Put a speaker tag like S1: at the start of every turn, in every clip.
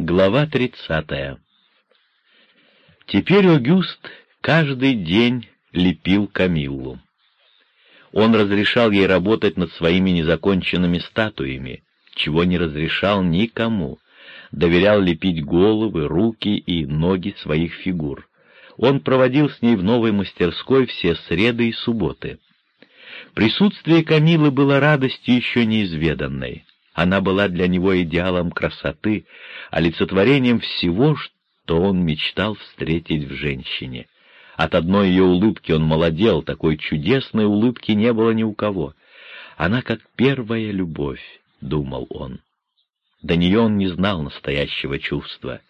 S1: Глава тридцатая Теперь Огюст каждый день лепил Камиллу. Он разрешал ей работать над своими незаконченными статуями, чего не разрешал никому, доверял лепить головы, руки и ноги своих фигур. Он проводил с ней в новой мастерской все среды и субботы. Присутствие Камилы было радостью еще неизведанной. Она была для него идеалом красоты, олицетворением всего, что он мечтал встретить в женщине. От одной ее улыбки он молодел, такой чудесной улыбки не было ни у кого. Она как первая любовь, — думал он. До нее он не знал настоящего чувства.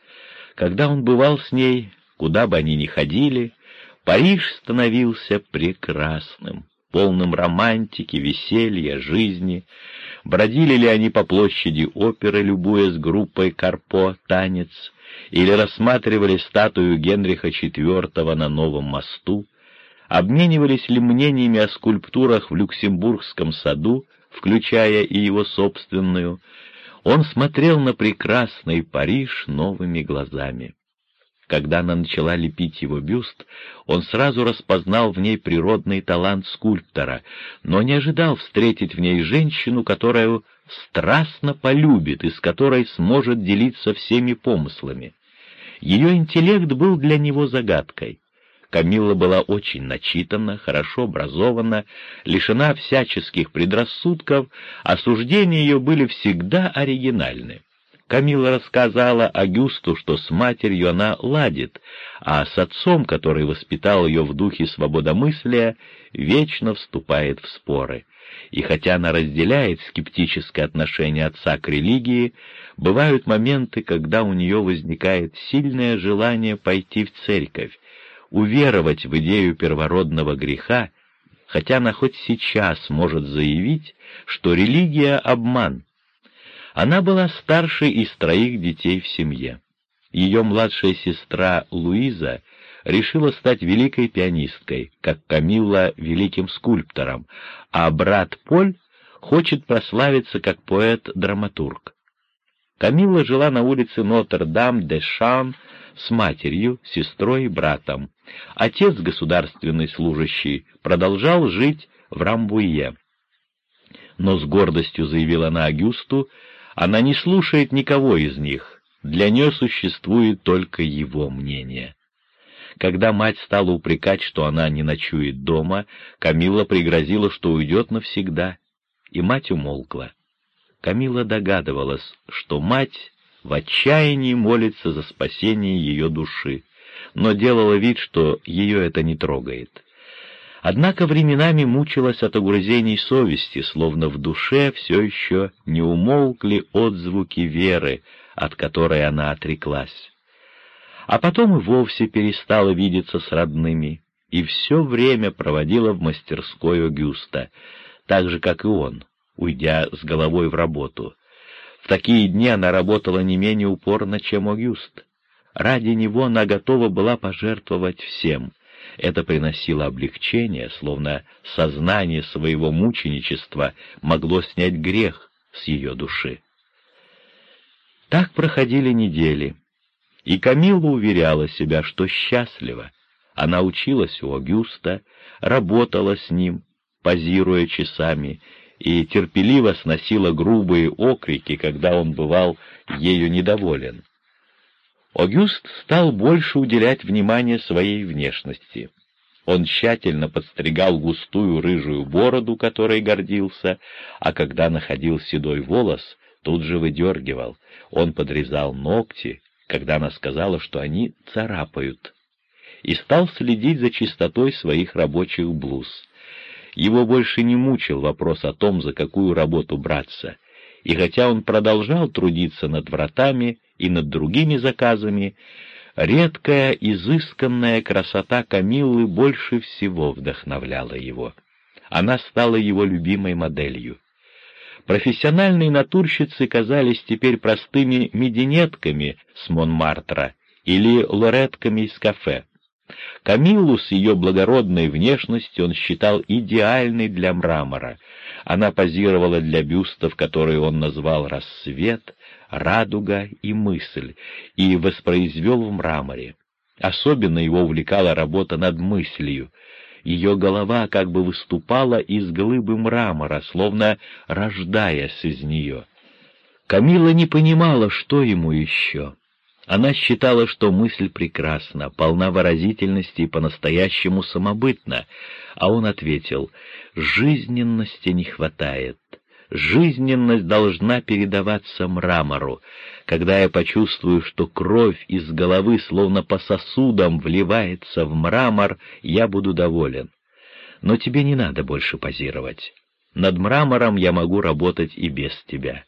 S1: Когда он бывал с ней, куда бы они ни ходили, Париж становился прекрасным полным романтики, веселья, жизни. Бродили ли они по площади оперы, любуясь группой Карпо «Танец», или рассматривали статую Генриха IV на новом мосту, обменивались ли мнениями о скульптурах в Люксембургском саду, включая и его собственную, он смотрел на прекрасный Париж новыми глазами. Когда она начала лепить его бюст, он сразу распознал в ней природный талант скульптора, но не ожидал встретить в ней женщину, которую страстно полюбит и с которой сможет делиться всеми помыслами. Ее интеллект был для него загадкой. Камилла была очень начитана, хорошо образована, лишена всяческих предрассудков, а суждения ее были всегда оригинальны. Камила рассказала Агюсту, что с матерью она ладит, а с отцом, который воспитал ее в духе свободомыслия, вечно вступает в споры. И хотя она разделяет скептическое отношение отца к религии, бывают моменты, когда у нее возникает сильное желание пойти в церковь, уверовать в идею первородного греха, хотя она хоть сейчас может заявить, что религия — обман, она была старшей из троих детей в семье. Ее младшая сестра Луиза решила стать великой пианисткой, как Камилла — великим скульптором, а брат Поль хочет прославиться как поэт-драматург. Камилла жила на улице Нотр-Дам-де-Шан с матерью, сестрой и братом. Отец, государственный служащий, продолжал жить в Рамбуе. Но с гордостью заявила она Агюсту, она не слушает никого из них, для нее существует только его мнение. Когда мать стала упрекать, что она не ночует дома, Камила пригрозила, что уйдет навсегда, и мать умолкла. Камила догадывалась, что мать в отчаянии молится за спасение ее души, но делала вид, что ее это не трогает. Однако временами мучилась от угрызений совести, словно в душе все еще не умолкли отзвуки веры, от которой она отреклась. А потом и вовсе перестала видеться с родными, и все время проводила в мастерской Огюста, так же, как и он, уйдя с головой в работу. В такие дни она работала не менее упорно, чем Огюст. Ради него она готова была пожертвовать всем, это приносило облегчение, словно сознание своего мученичества могло снять грех с ее души. Так проходили недели, и Камилла уверяла себя, что счастлива. Она училась у Агюста, работала с ним, позируя часами, и терпеливо сносила грубые окрики, когда он бывал ею недоволен. Огюст стал больше уделять внимание своей внешности. Он тщательно подстригал густую рыжую бороду, которой гордился, а когда находил седой волос, тут же выдергивал. Он подрезал ногти, когда она сказала, что они царапают, и стал следить за чистотой своих рабочих блуз. Его больше не мучил вопрос о том, за какую работу браться, и хотя он продолжал трудиться над вратами, и над другими заказами, редкая, изысканная красота Камиллы больше всего вдохновляла его. Она стала его любимой моделью. Профессиональные натурщицы казались теперь простыми мединетками с Монмартра или лоретками из кафе. Камиллу с ее благородной внешностью он считал идеальной для мрамора. Она позировала для бюстов, которые он назвал «Рассвет», радуга и мысль, и воспроизвел в мраморе. Особенно его увлекала работа над мыслью. Ее голова как бы выступала из глыбы мрамора, словно рождаясь из нее. Камила не понимала, что ему еще. Она считала, что мысль прекрасна, полна выразительности и по-настоящему самобытна, а он ответил, «Жизненности не хватает. Жизненность должна передаваться мрамору. Когда я почувствую, что кровь из головы словно по сосудам вливается в мрамор, я буду доволен. Но тебе не надо больше позировать. Над мрамором я могу работать и без тебя».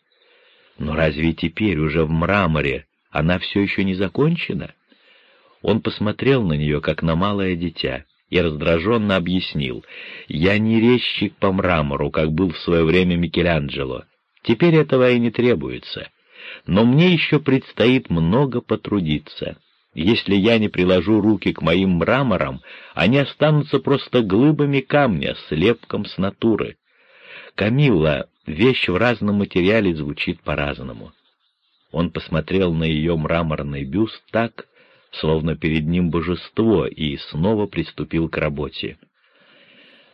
S1: Но разве теперь уже в мраморе она все еще не закончена? Он посмотрел на нее, как на малое дитя, и раздраженно объяснил, «Я не резчик по мрамору, как был в свое время Микеланджело. Теперь этого и не требуется. Но мне еще предстоит много потрудиться. Если я не приложу руки к моим мраморам, они останутся просто глыбами камня, слепком с натуры. Камилла, вещь в разном материале звучит по-разному. Он посмотрел на ее мраморный бюст так, словно перед ним божество, и снова приступил к работе.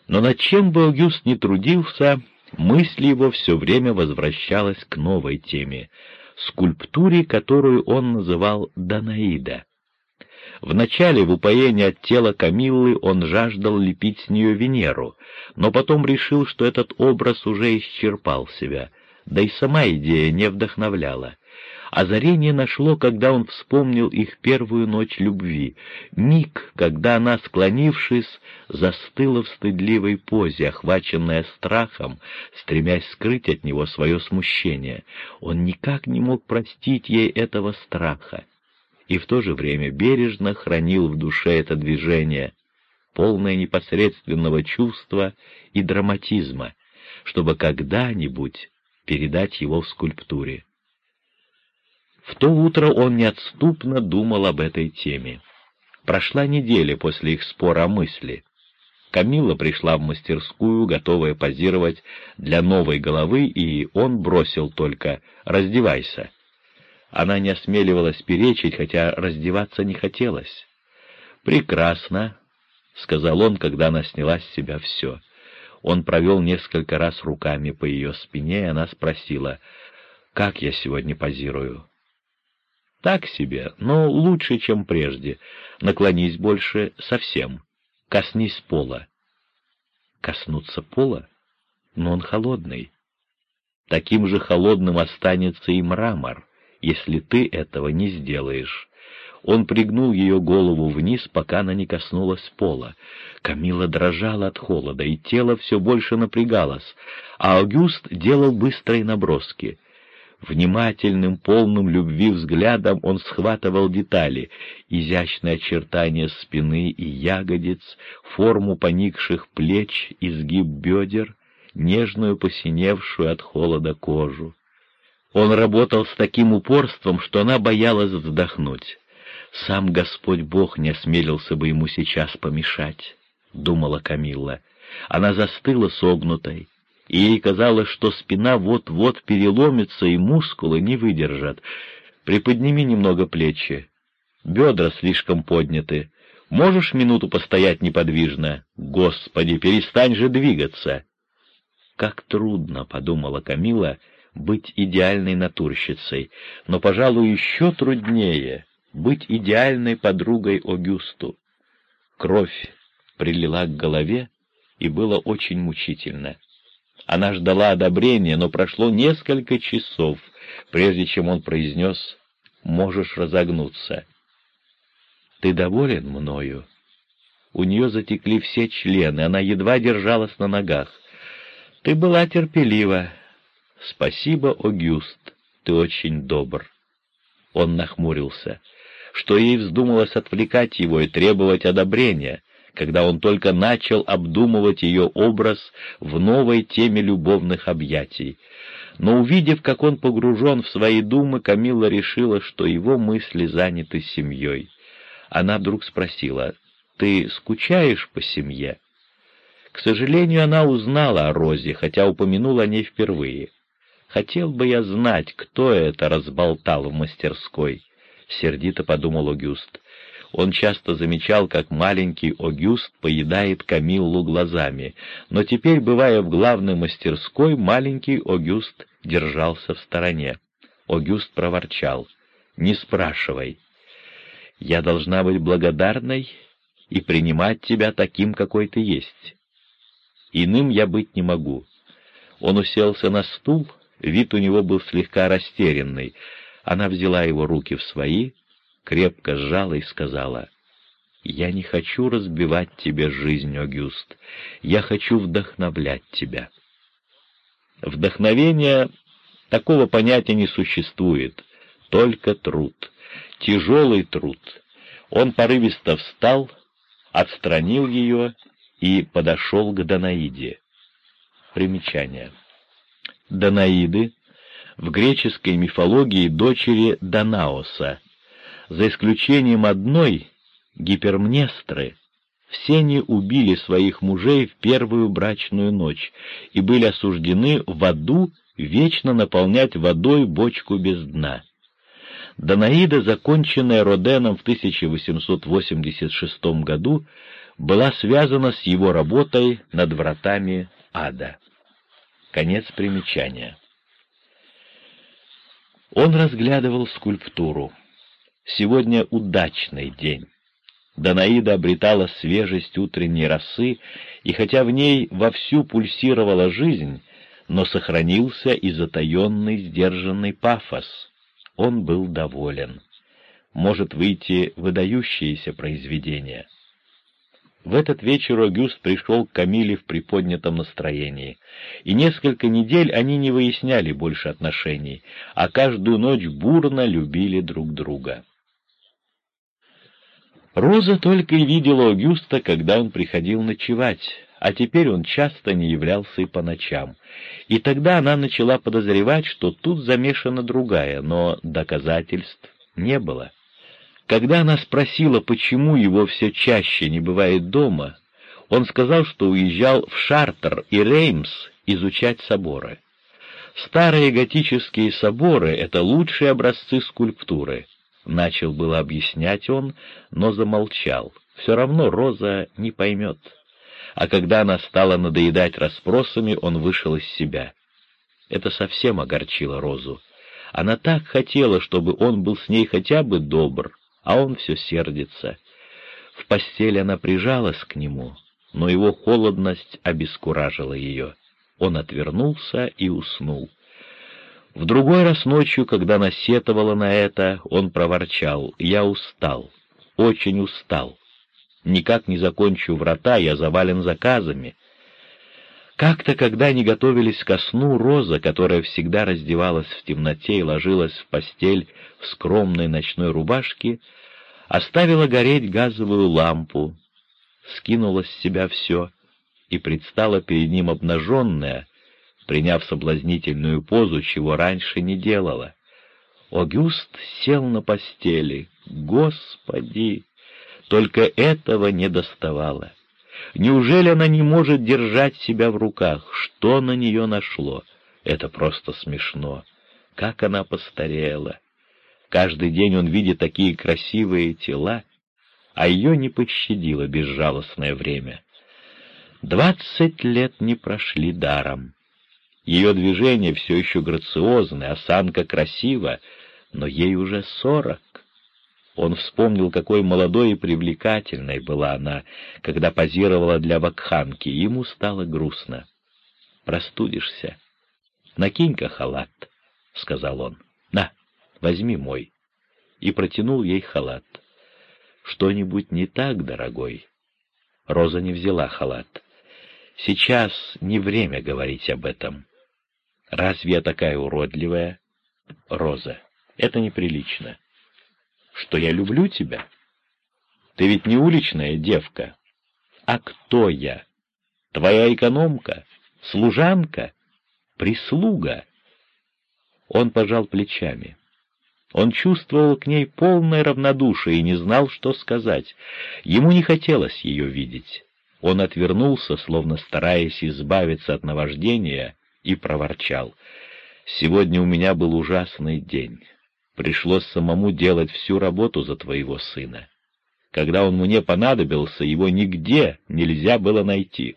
S1: Но над чем бы Аугюст не трудился, мысль его все время возвращалась к новой теме — скульптуре, которую он называл Данаида. Вначале в упоении от тела Камиллы он жаждал лепить с нее Венеру, но потом решил, что этот образ уже исчерпал себя, да и сама идея не вдохновляла. Озарение нашло, когда он вспомнил их первую ночь любви, миг, когда она, склонившись, застыла в стыдливой позе, охваченная страхом, стремясь скрыть от него свое смущение. Он никак не мог простить ей этого страха и в то же время бережно хранил в душе это движение, полное непосредственного чувства и драматизма, чтобы когда-нибудь передать его в скульптуре. В то утро он неотступно думал об этой теме. Прошла неделя после их спора о мысли. Камила пришла в мастерскую, готовая позировать для новой головы, и он бросил только «раздевайся». Она не осмеливалась перечить, хотя раздеваться не хотелось. «Прекрасно», — сказал он, когда она сняла с себя все. Он провел несколько раз руками по ее спине, и она спросила, «Как я сегодня позирую?» «Так себе, но лучше, чем прежде. Наклонись больше совсем. Коснись пола». «Коснуться пола? Но он холодный». Таким же холодным останется и мрамор если ты этого не сделаешь». Он пригнул ее голову вниз, пока она не коснулась пола. Камила дрожала от холода, и тело все больше напрягалось, а Аугюст делал быстрые наброски. Внимательным, полным любви взглядом он схватывал детали — изящные очертания спины и ягодиц, форму поникших плеч, изгиб бедер, нежную посиневшую от холода кожу. Он работал с таким упорством, что она боялась вздохнуть. Сам Господь Бог не осмелился бы ему сейчас помешать, — думала Камилла. Она застыла согнутой, и ей казалось, что спина вот-вот переломится, и мускулы не выдержат. Приподними немного плечи. Бедра слишком подняты. Можешь минуту постоять неподвижно? Господи, перестань же двигаться! Как трудно, — подумала Камила, — быть идеальной натурщицей, но, пожалуй, еще труднее быть идеальной подругой Огюсту. Кровь прилила к голове, и было очень мучительно. Она ждала одобрения, но прошло несколько часов, прежде чем он произнес «можешь разогнуться». «Ты доволен мною?» У нее затекли все члены, она едва держалась на ногах. «Ты была терпелива, «Спасибо, Огюст, ты очень добр». Он нахмурился. Что ей вздумалось отвлекать его и требовать одобрения, когда он только начал обдумывать ее образ в новой теме любовных объятий. Но увидев, как он погружен в свои думы, Камилла решила, что его мысли заняты семьей. Она вдруг спросила, «Ты скучаешь по семье?» К сожалению, она узнала о Розе, хотя упомянула о ней впервые. Хотел бы я знать, кто это разболтал в мастерской, — сердито подумал Огюст. Он часто замечал, как маленький Огюст поедает Камиллу глазами, но теперь, бывая в главной мастерской, маленький Огюст держался в стороне. Огюст проворчал. «Не спрашивай. Я должна быть благодарной и принимать тебя таким, какой ты есть. Иным я быть не могу». Он уселся на стул, вид у него был слегка растерянный. Она взяла его руки в свои, крепко сжала и сказала, «Я не хочу разбивать тебе жизнь, Огюст, я хочу вдохновлять тебя». Вдохновение такого понятия не существует, только труд, тяжелый труд. Он порывисто встал, отстранил ее и подошел к Данаиде. Примечание. Данаиды в греческой мифологии дочери Данаоса, за исключением одной, Гипермнестры, все они убили своих мужей в первую брачную ночь и были осуждены в аду вечно наполнять водой бочку без дна. Данаида, законченная Роденом в 1886 году, была связана с его работой над вратами ада. Конец примечания. Он разглядывал скульптуру. Сегодня удачный день. Данаида обретала свежесть утренней росы, и хотя в ней вовсю пульсировала жизнь, но сохранился и затаенный, сдержанный пафос. Он был доволен. Может выйти выдающееся произведение. В этот вечер Огюст пришел к Камиле в приподнятом настроении, и несколько недель они не выясняли больше отношений, а каждую ночь бурно любили друг друга. Роза только и видела Огюста, когда он приходил ночевать, а теперь он часто не являлся и по ночам. И тогда она начала подозревать, что тут замешана другая, но доказательств не было. Когда она спросила, почему его все чаще не бывает дома, он сказал, что уезжал в Шартер и Реймс изучать соборы. Старые готические соборы — это лучшие образцы скульптуры — Начал было объяснять он, но замолчал. Все равно Роза не поймет. А когда она стала надоедать расспросами, он вышел из себя. Это совсем огорчило Розу. Она так хотела, чтобы он был с ней хотя бы добр, а он все сердится. В постели она прижалась к нему, но его холодность обескуражила ее. Он отвернулся и уснул. В другой раз ночью, когда насетовала на это, он проворчал, «Я устал, очень устал. Никак не закончу врата, я завален заказами». Как-то, когда они готовились ко сну, Роза, которая всегда раздевалась в темноте и ложилась в постель в скромной ночной рубашке, оставила гореть газовую лампу, скинула с себя все и предстала перед ним обнаженная, приняв соблазнительную позу, чего раньше не делала. Огюст сел на постели. Господи! Только этого не доставало. Неужели она не может держать себя в руках? Что на нее нашло? Это просто смешно. Как она постарела! Каждый день он видит такие красивые тела, а ее не пощадило безжалостное время. Двадцать лет не прошли даром. Ее движения все еще грациозны, осанка красива, но ей уже сорок. Он вспомнил, какой молодой и привлекательной была она, когда позировала для вакханки, ему стало грустно. «Простудишься? Накинь-ка халат», — сказал он. «На, возьми мой». И протянул ей халат. «Что-нибудь не так, дорогой?» Роза не взяла халат. «Сейчас не время говорить об этом. Разве я такая уродливая? Роза, это неприлично. Что я люблю тебя? Ты ведь не уличная девка. А кто я? Твоя экономка? Служанка? Прислуга? Он пожал плечами. Он чувствовал к ней полное равнодушие и не знал, что сказать. Ему не хотелось ее видеть. Он отвернулся, словно стараясь избавиться от наваждения, и проворчал. Сегодня у меня был ужасный день. Пришлось самому делать всю работу за твоего сына. Когда он мне понадобился, его нигде нельзя было найти.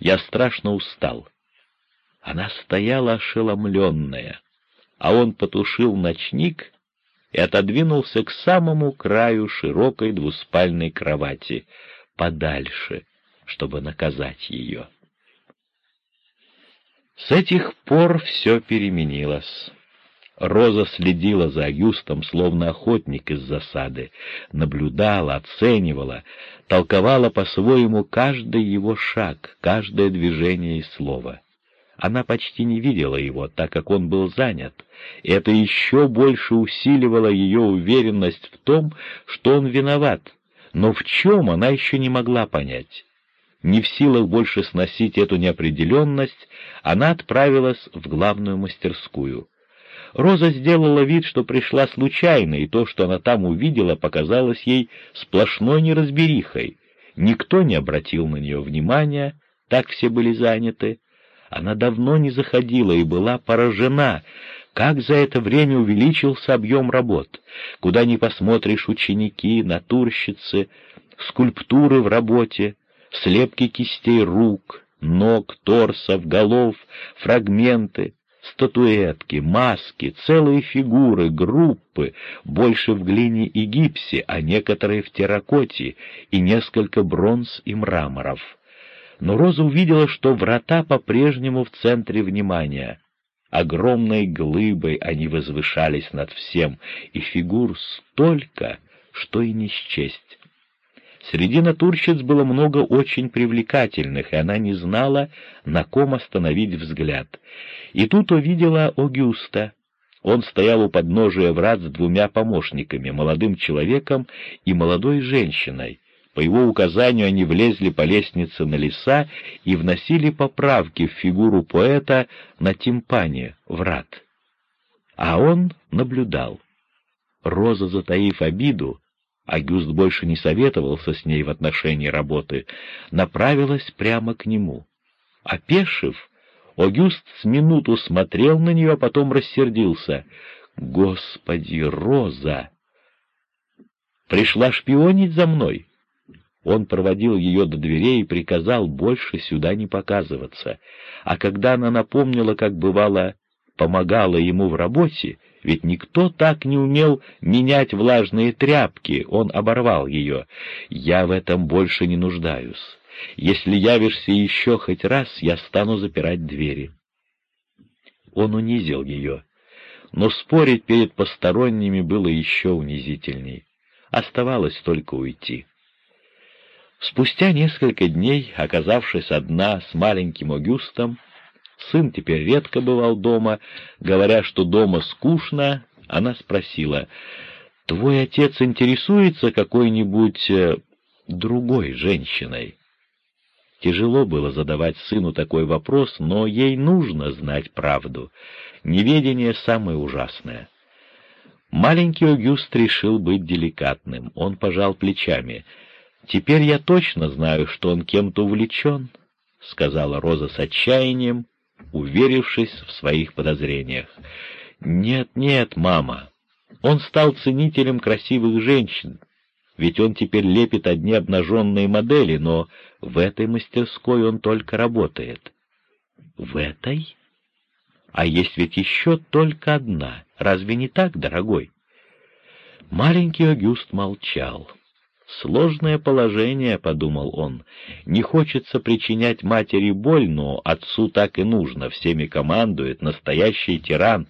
S1: Я страшно устал. Она стояла ошеломленная, а он потушил ночник и отодвинулся к самому краю широкой двуспальной кровати, подальше, чтобы наказать ее. С этих пор все переменилось. Роза следила за Агюстом, словно охотник из засады, наблюдала, оценивала, толковала по-своему каждый его шаг, каждое движение и слово. Она почти не видела его, так как он был занят, и это еще больше усиливало ее уверенность в том, что он виноват, но в чем она еще не могла понять. Не в силах больше сносить эту неопределенность, она отправилась в главную мастерскую. Роза сделала вид, что пришла случайно, и то, что она там увидела, показалось ей сплошной неразберихой. Никто не обратил на нее внимания, так все были заняты. Она давно не заходила и была поражена, как за это время увеличился объем работ. Куда ни посмотришь ученики, натурщицы, скульптуры в работе, слепки кистей рук, ног, торсов, голов, фрагменты, статуэтки, маски, целые фигуры, группы, больше в глине и гипсе, а некоторые в терракоте, и несколько бронз и мраморов. Но Роза увидела, что врата по-прежнему в центре внимания. Огромной глыбой они возвышались над всем, и фигур столько, что и не счесть. Среди натурщиц было много очень привлекательных, и она не знала, на ком остановить взгляд. И тут увидела Огюста. Он стоял у подножия врат с двумя помощниками, молодым человеком и молодой женщиной. По его указанию они влезли по лестнице на леса и вносили поправки в фигуру поэта на тимпане врат. А он наблюдал. Роза, затаив обиду, Агюст больше не советовался с ней в отношении работы, направилась прямо к нему. Опешив, Агюст с минуту смотрел на нее, а потом рассердился. «Господи, Роза! Пришла шпионить за мной?» Он проводил ее до дверей и приказал больше сюда не показываться. А когда она напомнила, как бывало, помогала ему в работе, ведь никто так не умел менять влажные тряпки, он оборвал ее. «Я в этом больше не нуждаюсь. Если явишься еще хоть раз, я стану запирать двери». Он унизил ее, но спорить перед посторонними было еще унизительней. Оставалось только уйти. Спустя несколько дней, оказавшись одна с маленьким Огюстом, Сын теперь редко бывал дома. Говоря, что дома скучно, она спросила, «Твой отец интересуется какой-нибудь э, другой женщиной?» Тяжело было задавать сыну такой вопрос, но ей нужно знать правду. Неведение самое ужасное. Маленький Огюст решил быть деликатным. Он пожал плечами. «Теперь я точно знаю, что он кем-то увлечен», — сказала Роза с отчаянием, уверившись в своих подозрениях. «Нет, нет, мама, он стал ценителем красивых женщин, ведь он теперь лепит одни обнаженные модели, но в этой мастерской он только работает». «В этой? А есть ведь еще только одна, разве не так, дорогой?» Маленький Агюст молчал. «Сложное положение», — подумал он. «Не хочется причинять матери боль, но отцу так и нужно, всеми командует, настоящий тиран».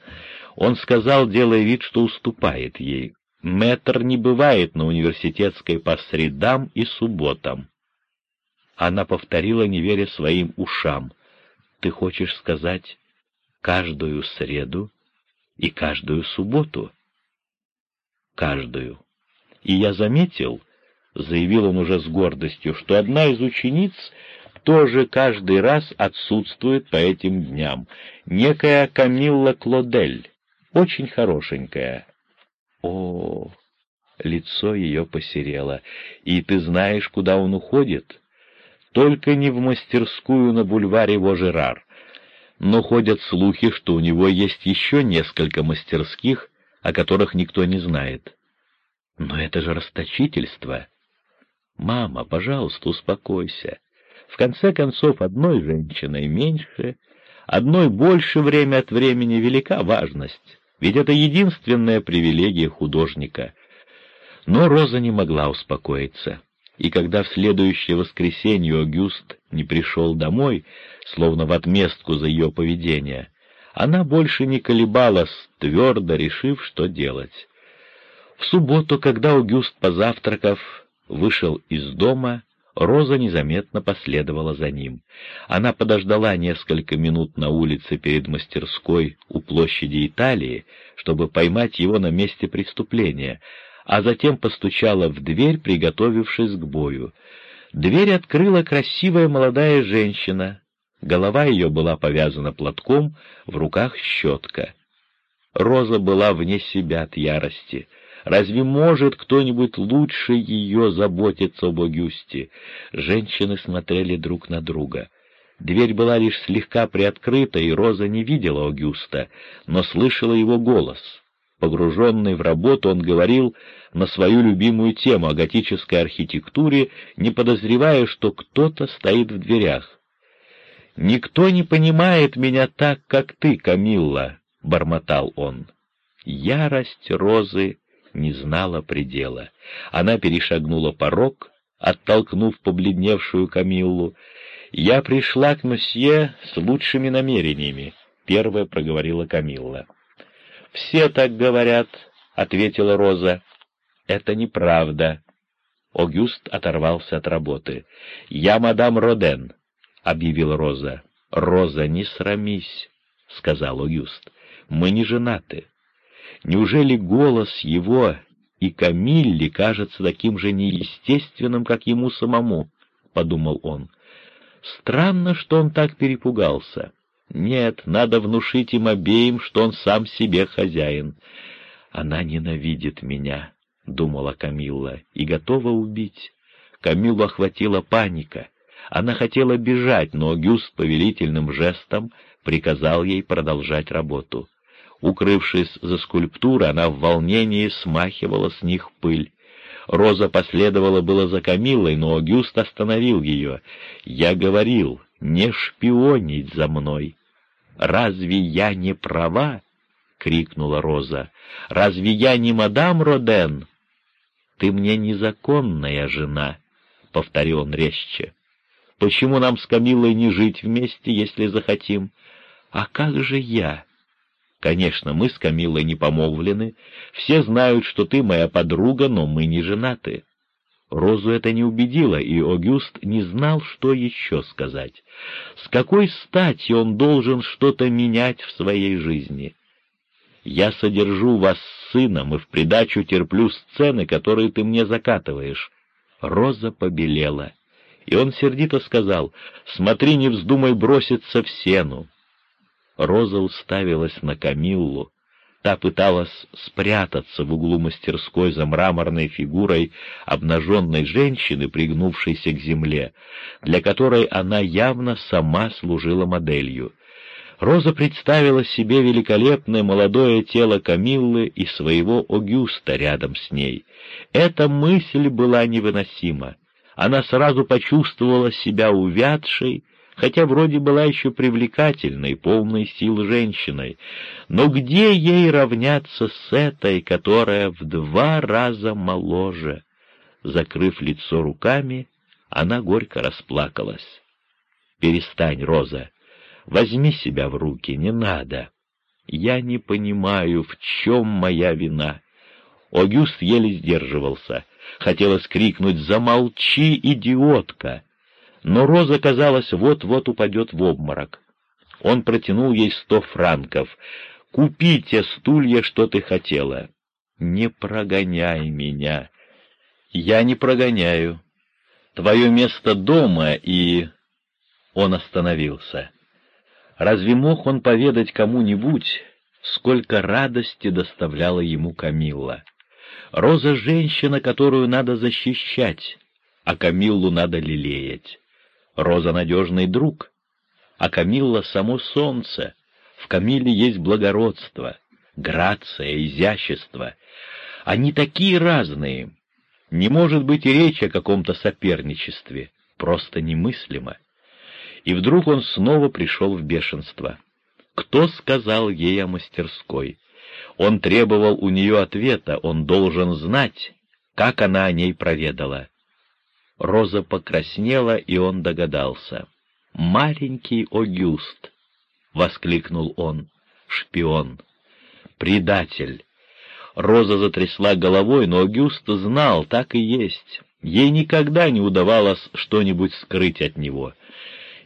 S1: Он сказал, делая вид, что уступает ей. «Мэтр не бывает на университетской по средам и субботам». Она повторила, не веря своим ушам. «Ты хочешь сказать каждую среду и каждую субботу?» «Каждую. И я заметил, — заявил он уже с гордостью, — что одна из учениц тоже каждый раз отсутствует по этим дням. Некая Камилла Клодель, очень хорошенькая. О, лицо ее посерело. И ты знаешь, куда он уходит? Только не в мастерскую на бульваре Вожерар. но ходят слухи, что у него есть еще несколько мастерских, о которых никто не знает. Но это же расточительство. Мама, пожалуйста, успокойся. В конце концов, одной женщиной меньше, одной больше время от времени велика важность, ведь это единственная привилегия художника. Но Роза не могла успокоиться и когда в следующее воскресенье Огюст не пришел домой, словно в отместку за ее поведение, она больше не колебалась, твердо решив, что делать. В субботу, когда Огюст, позавтракав, вышел из дома, Роза незаметно последовала за ним. Она подождала несколько минут на улице перед мастерской у площади Италии, чтобы поймать его на месте преступления, а затем постучала в дверь, приготовившись к бою. Дверь открыла красивая молодая женщина. Голова ее была повязана платком, в руках щетка. Роза была вне себя от ярости. Разве может кто-нибудь лучше ее заботиться об Огюсте? Женщины смотрели друг на друга. Дверь была лишь слегка приоткрыта, и Роза не видела Огюста, но слышала его голос. Погруженный в работу, он говорил на свою любимую тему о готической архитектуре, не подозревая, что кто-то стоит в дверях. «Никто не понимает меня так, как ты, Камилла», — бормотал он. Ярость Розы не знала предела. Она перешагнула порог, оттолкнув побледневшую Камиллу. «Я пришла к месье с лучшими намерениями», — первая проговорила Камилла. «Все так говорят», — ответила Роза. «Это неправда». Огюст оторвался от работы. «Я мадам Роден», — объявила Роза. «Роза, не срамись», — сказал Огюст. «Мы не женаты. Неужели голос его и Камилле кажется таким же неестественным, как ему самому?» — подумал он. «Странно, что он так перепугался». Нет, надо внушить им обеим, что он сам себе хозяин. Она ненавидит меня, — думала Камилла, — и готова убить. Камиллу охватила паника. Она хотела бежать, но Гюст повелительным жестом приказал ей продолжать работу. Укрывшись за скульптурой, она в волнении смахивала с них пыль. Роза последовала было за Камиллой, но Гюст остановил ее. «Я говорил, не шпионить за мной. Разве я не права? — крикнула Роза. — Разве я не мадам Роден? — Ты мне незаконная жена, — повторил он резче. — Почему нам с Камилой не жить вместе, если захотим? А как же я? Конечно, мы с Камилой не помолвлены, все знают, что ты моя подруга, но мы не женаты. Розу это не убедило, и Огюст не знал, что еще сказать. С какой стати он должен что-то менять в своей жизни? Я содержу вас с сыном и в придачу терплю сцены, которые ты мне закатываешь. Роза побелела, и он сердито сказал, «Смотри, не вздумай броситься в сену». Роза уставилась на Камиллу, Та пыталась спрятаться в углу мастерской за мраморной фигурой обнаженной женщины, пригнувшейся к земле, для которой она явно сама служила моделью. Роза представила себе великолепное молодое тело Камиллы и своего Огюста рядом с ней. Эта мысль была невыносима. Она сразу почувствовала себя увядшей, хотя вроде была еще привлекательной, полной сил женщиной. Но где ей равняться с этой, которая в два раза моложе? Закрыв лицо руками, она горько расплакалась. «Перестань, Роза, возьми себя в руки, не надо. Я не понимаю, в чем моя вина». Огюст еле сдерживался. Хотелось крикнуть «Замолчи, идиотка!» Но Роза, казалось, вот-вот упадет в обморок. Он протянул ей сто франков. «Купи те стулья, что ты хотела». «Не прогоняй меня». «Я не прогоняю. Твое место дома, и...» Он остановился. Разве мог он поведать кому-нибудь, сколько радости доставляла ему Камилла? Роза — женщина, которую надо защищать, а Камиллу надо лелеять. Роза — надежный друг. а Камилла — само солнце. В Камиле есть благородство, грация, изящество. Они такие разные. Не может быть и речи о каком-то соперничестве, просто немыслимо. И вдруг он снова пришел в бешенство. Кто сказал ей о мастерской? Он требовал у нее ответа, он должен знать, как она о ней проведала. Роза покраснела, и он догадался. «Маленький Огюст!» — воскликнул он. «Шпион! Предатель!» Роза затрясла головой, но Огюст знал, так и есть. Ей никогда не удавалось что-нибудь скрыть от него.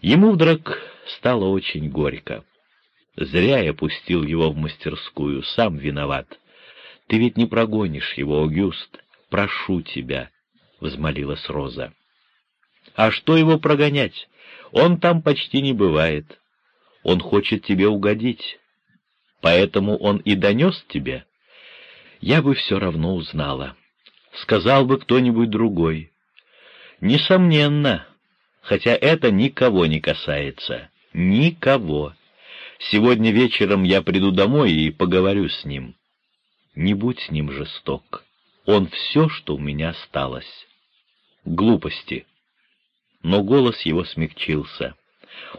S1: Ему вдруг стало очень горько. Зря я пустил его в мастерскую, сам виноват. Ты ведь не прогонишь его, Огюст. Прошу тебя, — взмолилась Роза. А что его прогонять? Он там почти не бывает. Он хочет тебе угодить. Поэтому он и донес тебе. Я бы все равно узнала. Сказал бы кто-нибудь другой. Несомненно, хотя это никого не касается. Никого. Сегодня вечером я приду домой и поговорю с ним. Не будь с ним жесток. Он все, что у меня осталось. Глупости. Но голос его смягчился.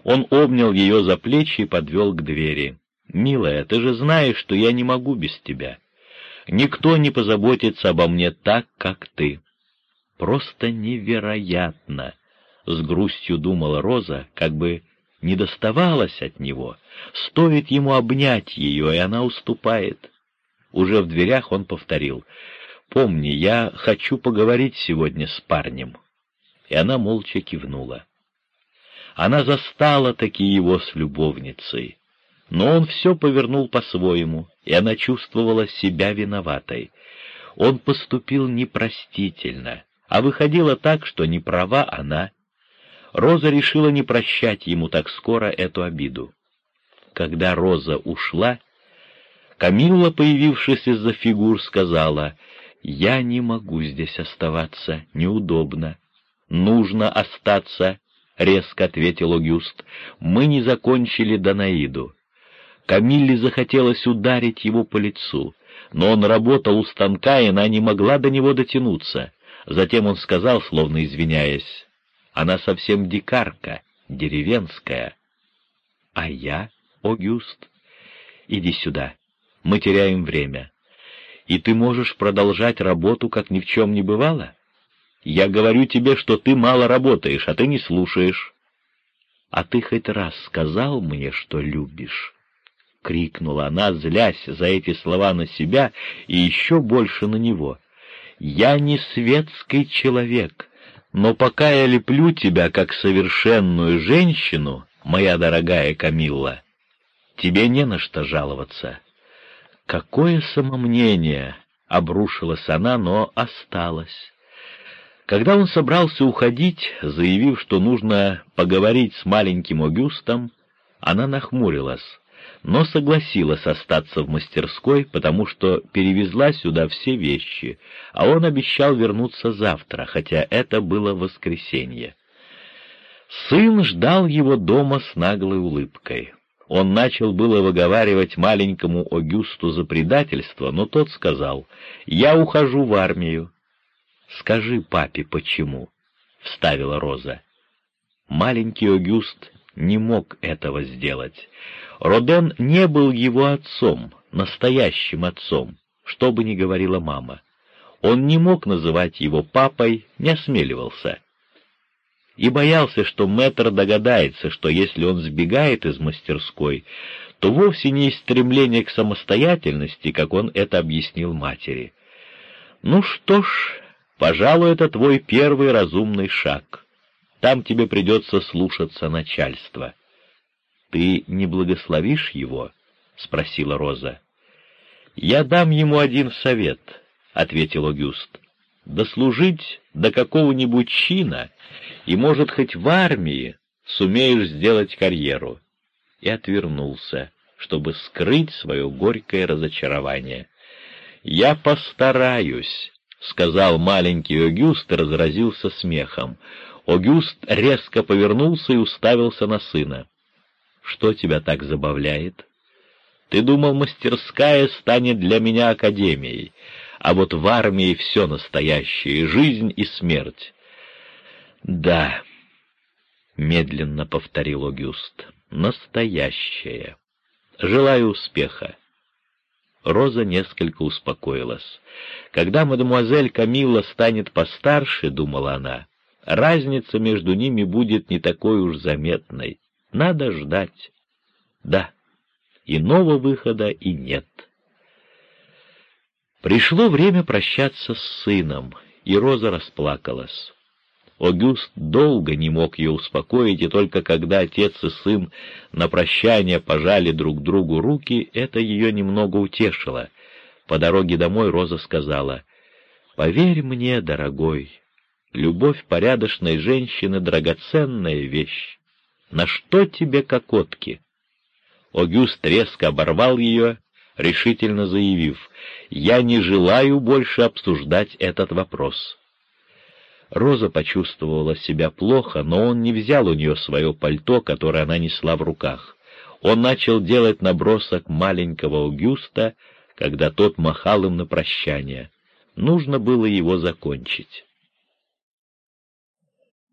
S1: Он обнял ее за плечи и подвел к двери. «Милая, ты же знаешь, что я не могу без тебя. Никто не позаботится обо мне так, как ты». «Просто невероятно!» — с грустью думала Роза, как бы не доставалась от него. Стоит ему обнять ее, и она уступает. Уже в дверях он повторил. «Помни, я хочу поговорить сегодня с парнем». И она молча кивнула. Она застала таки его с любовницей. Но он все повернул по-своему, и она чувствовала себя виноватой. Он поступил непростительно, а выходило так, что не права она, Роза решила не прощать ему так скоро эту обиду. Когда Роза ушла, Камилла, появившись из-за фигур, сказала, «Я не могу здесь оставаться, неудобно. Нужно остаться», — резко ответил Огюст. «Мы не закончили Данаиду». Камилле захотелось ударить его по лицу, но он работал у станка, и она не могла до него дотянуться. Затем он сказал, словно извиняясь, она совсем дикарка, деревенская. А я, Огюст, иди сюда, мы теряем время. И ты можешь продолжать работу, как ни в чем не бывало? Я говорю тебе, что ты мало работаешь, а ты не слушаешь. А ты хоть раз сказал мне, что любишь? — крикнула она, злясь за эти слова на себя и еще больше на него. «Я не светский человек, но пока я леплю тебя как совершенную женщину, моя дорогая Камилла, тебе не на что жаловаться. Какое самомнение! — обрушилась она, но осталась. Когда он собрался уходить, заявив, что нужно поговорить с маленьким Огюстом, она нахмурилась но согласилась остаться в мастерской, потому что перевезла сюда все вещи, а он обещал вернуться завтра, хотя это было воскресенье. Сын ждал его дома с наглой улыбкой. Он начал было выговаривать маленькому Огюсту за предательство, но тот сказал, «Я ухожу в армию». «Скажи папе, почему?» — вставила Роза. Маленький Огюст не мог этого сделать. Роден не был его отцом, настоящим отцом, что бы ни говорила мама. Он не мог называть его папой, не осмеливался. И боялся, что мэтр догадается, что если он сбегает из мастерской, то вовсе не из стремления к самостоятельности, как он это объяснил матери. «Ну что ж, пожалуй, это твой первый разумный шаг. Там тебе придется слушаться начальства». «Ты не благословишь его?» — спросила Роза. «Я дам ему один совет», — ответил Огюст. «Дослужить до какого-нибудь чина, и, может, хоть в армии сумеешь сделать карьеру». И отвернулся, чтобы скрыть свое горькое разочарование. «Я постараюсь», — сказал маленький Огюст и разразился смехом. Огюст резко повернулся и уставился на сына. Что тебя так забавляет? Ты думал, мастерская станет для меня академией, а вот в армии все настоящее, жизнь и смерть. Да, — медленно повторил Огюст, — настоящее. Желаю успеха. Роза несколько успокоилась. Когда мадемуазель Камилла станет постарше, — думала она, — разница между ними будет не такой уж заметной. Надо ждать. Да, иного выхода и нет. Пришло время прощаться с сыном, и Роза расплакалась. Огюст долго не мог ее успокоить, и только когда отец и сын на прощание пожали друг другу руки, это ее немного утешило. По дороге домой Роза сказала, «Поверь мне, дорогой, любовь порядочной женщины — драгоценная вещь. На что тебе кокотки?» Огюст резко оборвал ее, решительно заявив, «Я не желаю больше обсуждать этот вопрос». Роза почувствовала себя плохо, но он не взял у нее свое пальто, которое она несла в руках. Он начал делать набросок маленького Аугюста, когда тот махал им на прощание. Нужно было его закончить.